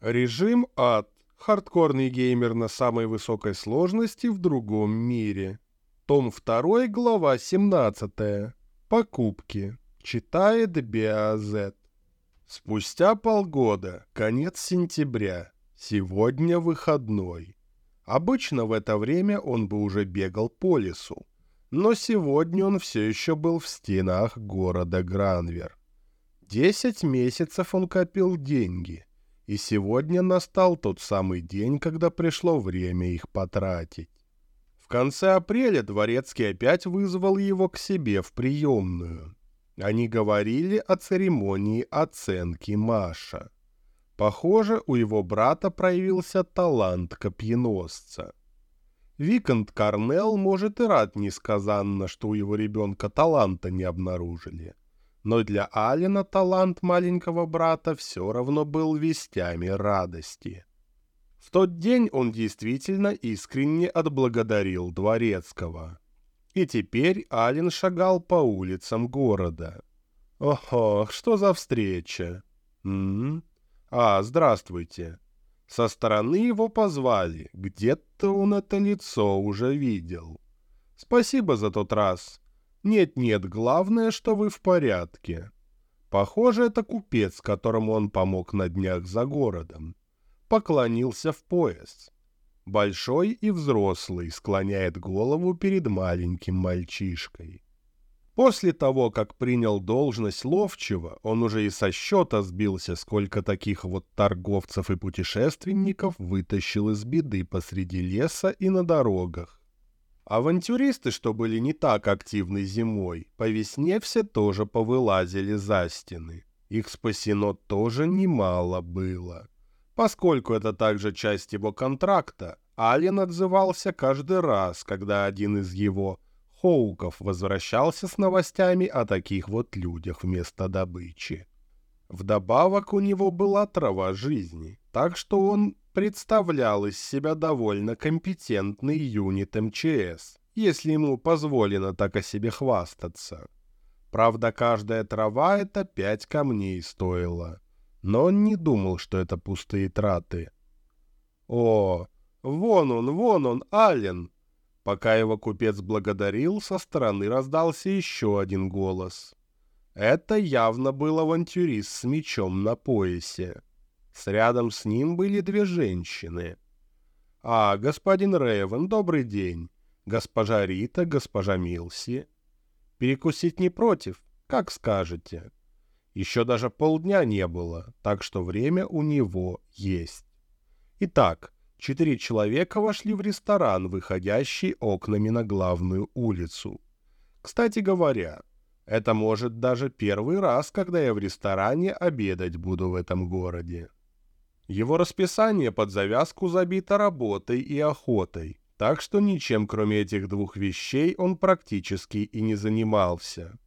Режим ад. Хардкорный геймер на самой высокой сложности в другом мире. Том 2, глава 17. Покупки. Читает Биазет. Спустя полгода, конец сентября. Сегодня выходной. Обычно в это время он бы уже бегал по лесу. Но сегодня он все еще был в стенах города Гранвер. Десять месяцев он копил деньги — и сегодня настал тот самый день, когда пришло время их потратить. В конце апреля Дворецкий опять вызвал его к себе в приемную. Они говорили о церемонии оценки Маша. Похоже, у его брата проявился талант копьеносца. Викант Карнелл может и рад несказанно, что у его ребенка таланта не обнаружили но для Алина талант маленького брата все равно был вестями радости. В тот день он действительно искренне отблагодарил Дворецкого. И теперь Алин шагал по улицам города. «Ого, что за встреча?» «М -м? «А, здравствуйте». Со стороны его позвали, где-то он это лицо уже видел. «Спасибо за тот раз. Нет-нет, главное, что вы в порядке. Похоже, это купец, которому он помог на днях за городом. Поклонился в пояс. Большой и взрослый склоняет голову перед маленьким мальчишкой. После того, как принял должность ловчего, он уже и со счета сбился, сколько таких вот торговцев и путешественников вытащил из беды посреди леса и на дорогах. Авантюристы, что были не так активны зимой, по весне все тоже повылазили за стены. Их спасено тоже немало было. Поскольку это также часть его контракта, Ален отзывался каждый раз, когда один из его хоуков возвращался с новостями о таких вот людях вместо добычи. Вдобавок у него была трава жизни, так что он представлял из себя довольно компетентный юнит МЧС, если ему позволено так о себе хвастаться. Правда, каждая трава — это пять камней стоила. Но он не думал, что это пустые траты. «О, вон он, вон он, Ален!» Пока его купец благодарил, со стороны раздался еще один голос. Это явно был авантюрист с мечом на поясе. Рядом с ним были две женщины. «А, господин Рейвен, добрый день. Госпожа Рита, госпожа Милси. Перекусить не против, как скажете. Еще даже полдня не было, так что время у него есть. Итак, четыре человека вошли в ресторан, выходящий окнами на главную улицу. Кстати говоря, это может даже первый раз, когда я в ресторане обедать буду в этом городе. Его расписание под завязку забито работой и охотой, так что ничем кроме этих двух вещей он практически и не занимался.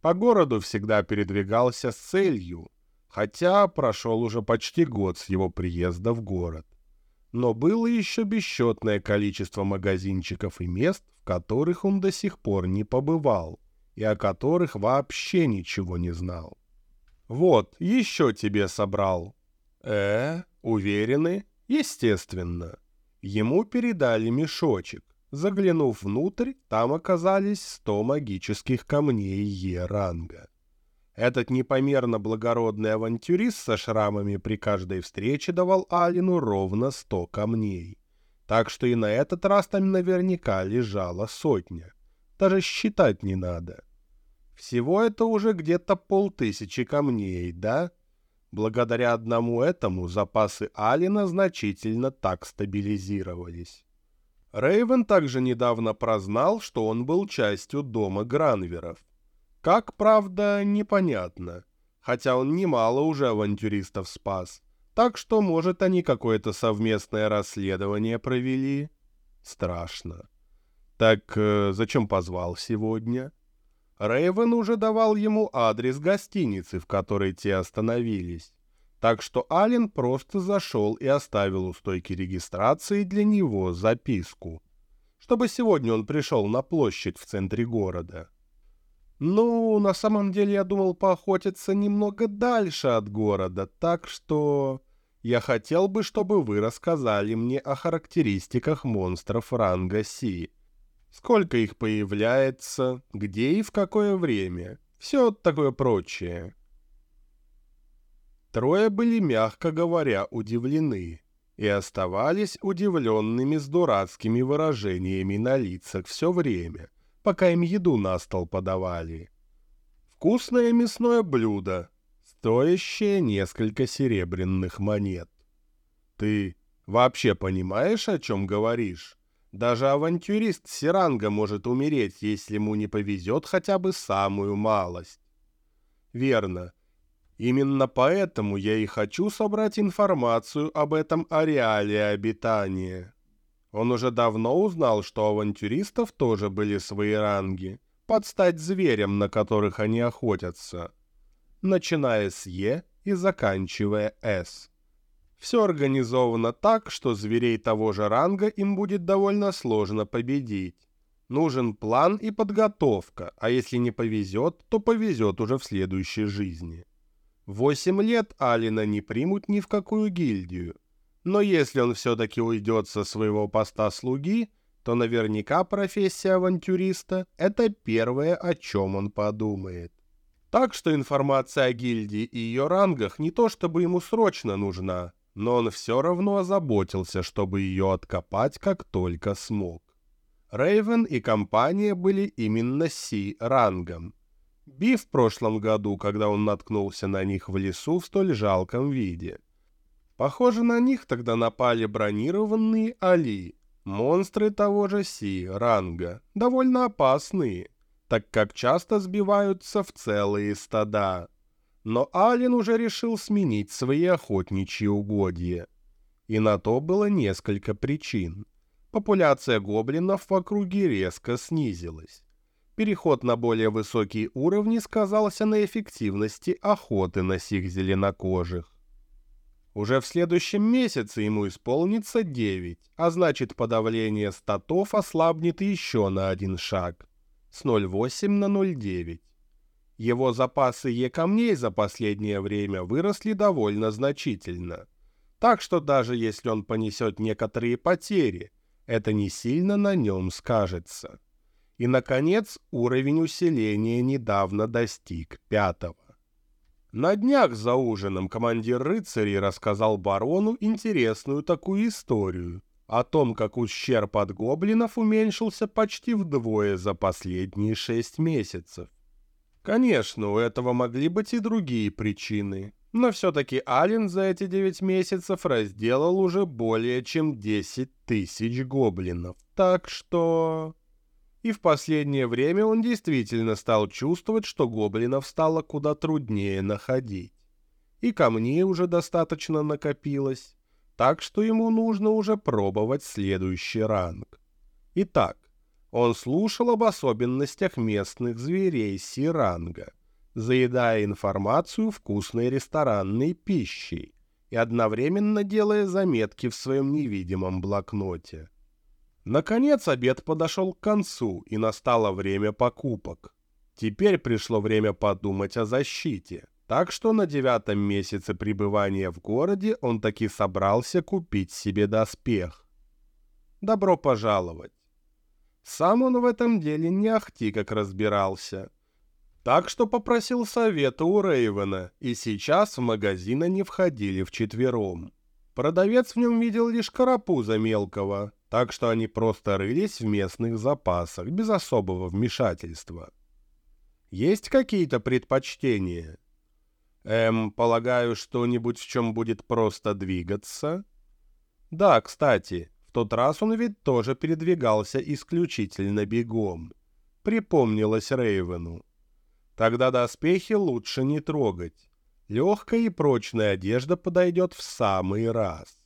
По городу всегда передвигался с целью, хотя прошел уже почти год с его приезда в город. Но было еще бесчетное количество магазинчиков и мест, в которых он до сих пор не побывал и о которых вообще ничего не знал. «Вот, еще тебе собрал», Э, уверены? Естественно. Ему передали мешочек. Заглянув внутрь, там оказались сто магических камней Е-ранга. Этот непомерно благородный авантюрист со шрамами при каждой встрече давал Алину ровно сто камней. Так что и на этот раз там наверняка лежала сотня. Даже считать не надо. Всего это уже где-то полтысячи камней, да? Благодаря одному этому запасы Алина значительно так стабилизировались. Рейвен также недавно прознал, что он был частью дома Гранверов. Как, правда, непонятно, хотя он немало уже авантюристов спас, так что, может, они какое-то совместное расследование провели? Страшно. Так э, зачем позвал сегодня? Рейвен уже давал ему адрес гостиницы, в которой те остановились. Так что Ален просто зашел и оставил у стойки регистрации для него записку, чтобы сегодня он пришел на площадь в центре города. Ну, на самом деле я думал поохотиться немного дальше от города, так что... я хотел бы, чтобы вы рассказали мне о характеристиках монстров ранга Си. Сколько их появляется, где и в какое время. Все такое прочее. Трое были, мягко говоря, удивлены и оставались удивленными с дурацкими выражениями на лицах все время, пока им еду на стол подавали. Вкусное мясное блюдо, стоящее несколько серебряных монет. Ты вообще понимаешь, о чем говоришь? Даже авантюрист Сиранга может умереть, если ему не повезет хотя бы самую малость. Верно. Именно поэтому я и хочу собрать информацию об этом ареале обитания. Он уже давно узнал, что авантюристов тоже были свои ранги, под стать зверям, на которых они охотятся начиная с Е и заканчивая С. Все организовано так, что зверей того же ранга им будет довольно сложно победить. Нужен план и подготовка, а если не повезет, то повезет уже в следующей жизни. Восемь лет Алина не примут ни в какую гильдию. Но если он все-таки уйдет со своего поста слуги, то наверняка профессия авантюриста – это первое, о чем он подумает. Так что информация о гильдии и ее рангах не то чтобы ему срочно нужна, но он все равно озаботился, чтобы ее откопать как только смог. Рейвен и компания были именно Си-рангом. Би в прошлом году, когда он наткнулся на них в лесу в столь жалком виде. Похоже, на них тогда напали бронированные Али, монстры того же Си-ранга, довольно опасные – так как часто сбиваются в целые стада. Но Ален уже решил сменить свои охотничьи угодья. И на то было несколько причин. Популяция гоблинов в округе резко снизилась. Переход на более высокие уровни сказался на эффективности охоты на сих зеленокожих. Уже в следующем месяце ему исполнится 9, а значит подавление статов ослабнет еще на один шаг с 0,8 на 0,9. Его запасы Е-камней за последнее время выросли довольно значительно. Так что даже если он понесет некоторые потери, это не сильно на нем скажется. И, наконец, уровень усиления недавно достиг пятого. На днях за ужином командир рыцарей рассказал барону интересную такую историю – о том, как ущерб от гоблинов уменьшился почти вдвое за последние шесть месяцев. Конечно, у этого могли быть и другие причины, но все-таки Ален за эти девять месяцев разделал уже более чем 10 тысяч гоблинов, так что... И в последнее время он действительно стал чувствовать, что гоблинов стало куда труднее находить. И камней уже достаточно накопилось, так что ему нужно уже пробовать следующий ранг. Итак, он слушал об особенностях местных зверей Си-ранга, заедая информацию вкусной ресторанной пищей и одновременно делая заметки в своем невидимом блокноте. Наконец обед подошел к концу, и настало время покупок. Теперь пришло время подумать о защите. Так что на девятом месяце пребывания в городе он таки собрался купить себе доспех. Добро пожаловать. Сам он в этом деле не ахти как разбирался. Так что попросил совета у Рейвена, и сейчас в магазин они входили вчетвером. Продавец в нем видел лишь карапуза мелкого, так что они просто рылись в местных запасах, без особого вмешательства. Есть какие-то предпочтения? Эм, полагаю, что-нибудь, в чем будет просто двигаться? Да, кстати, тот раз он ведь тоже передвигался исключительно бегом. Припомнилось Рейвену. Тогда доспехи лучше не трогать. Легкая и прочная одежда подойдет в самый раз.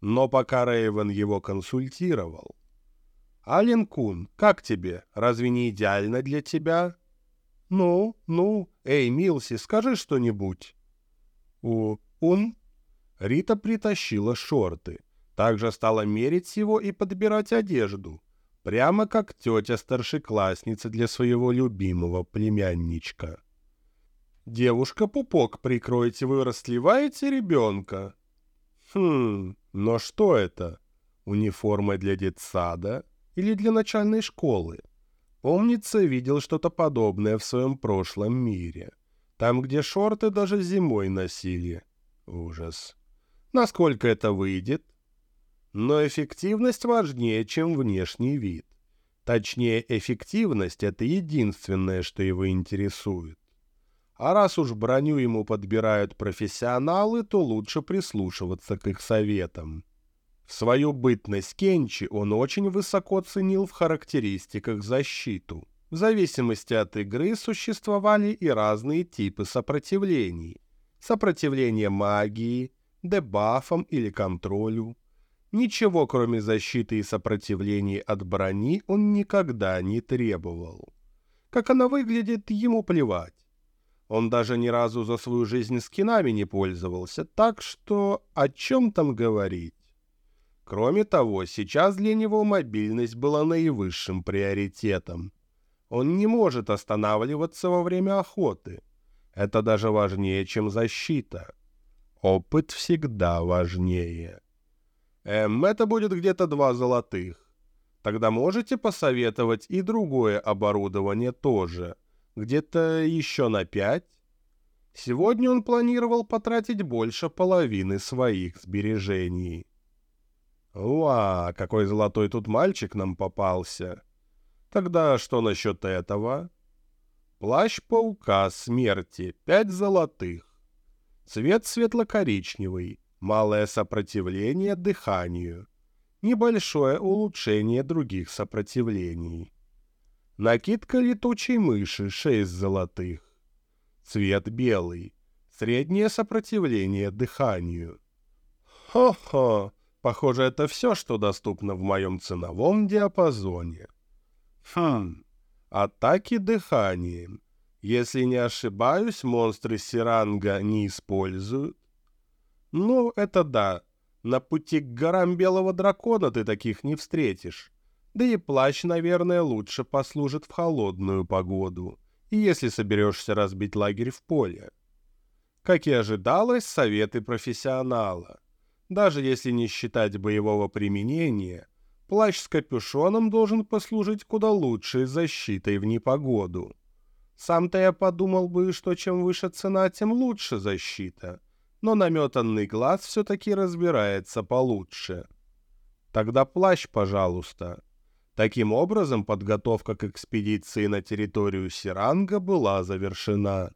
Но пока Рейвен его консультировал. «Ален Кун, как тебе? Разве не идеально для тебя?» «Ну, ну, эй, Милси, скажи что-нибудь». «У, он...» Рита притащила шорты. Также стала мерить его и подбирать одежду. Прямо как тетя-старшеклассница для своего любимого племянничка. «Девушка, пупок прикройте, вы расслеваете ребенка». Хм, но что это? Униформа для детсада или для начальной школы? Помнится, видел что-то подобное в своем прошлом мире. Там, где шорты даже зимой носили. Ужас. Насколько это выйдет? Но эффективность важнее, чем внешний вид. Точнее, эффективность — это единственное, что его интересует. А раз уж броню ему подбирают профессионалы, то лучше прислушиваться к их советам. В свою бытность Кенчи он очень высоко ценил в характеристиках защиту. В зависимости от игры существовали и разные типы сопротивлений. Сопротивление магии, дебафам или контролю. Ничего, кроме защиты и сопротивлений от брони, он никогда не требовал. Как она выглядит, ему плевать. Он даже ни разу за свою жизнь скинами не пользовался, так что о чем там говорить? Кроме того, сейчас для него мобильность была наивысшим приоритетом. Он не может останавливаться во время охоты. Это даже важнее, чем защита. Опыт всегда важнее. Эм, это будет где-то два золотых. Тогда можете посоветовать и другое оборудование тоже. Где-то еще на пять? Сегодня он планировал потратить больше половины своих сбережений. «Уа, какой золотой тут мальчик нам попался! Тогда что насчет этого?» «Плащ паука смерти, пять золотых. Цвет светло-коричневый, малое сопротивление дыханию, небольшое улучшение других сопротивлений. Накидка летучей мыши, шесть золотых. Цвет белый, среднее сопротивление дыханию. Хо-хо!» Похоже, это все, что доступно в моем ценовом диапазоне. Хм, атаки дыханием. Если не ошибаюсь, монстры Сиранга не используют. Ну, это да. На пути к горам Белого Дракона ты таких не встретишь. Да и плащ, наверное, лучше послужит в холодную погоду. Если соберешься разбить лагерь в поле. Как и ожидалось, советы профессионала. Даже если не считать боевого применения, плащ с капюшоном должен послужить куда лучшей защитой в непогоду. Сам-то я подумал бы, что чем выше цена, тем лучше защита, но наметанный глаз все-таки разбирается получше. Тогда плащ, пожалуйста. Таким образом, подготовка к экспедиции на территорию Сиранга была завершена.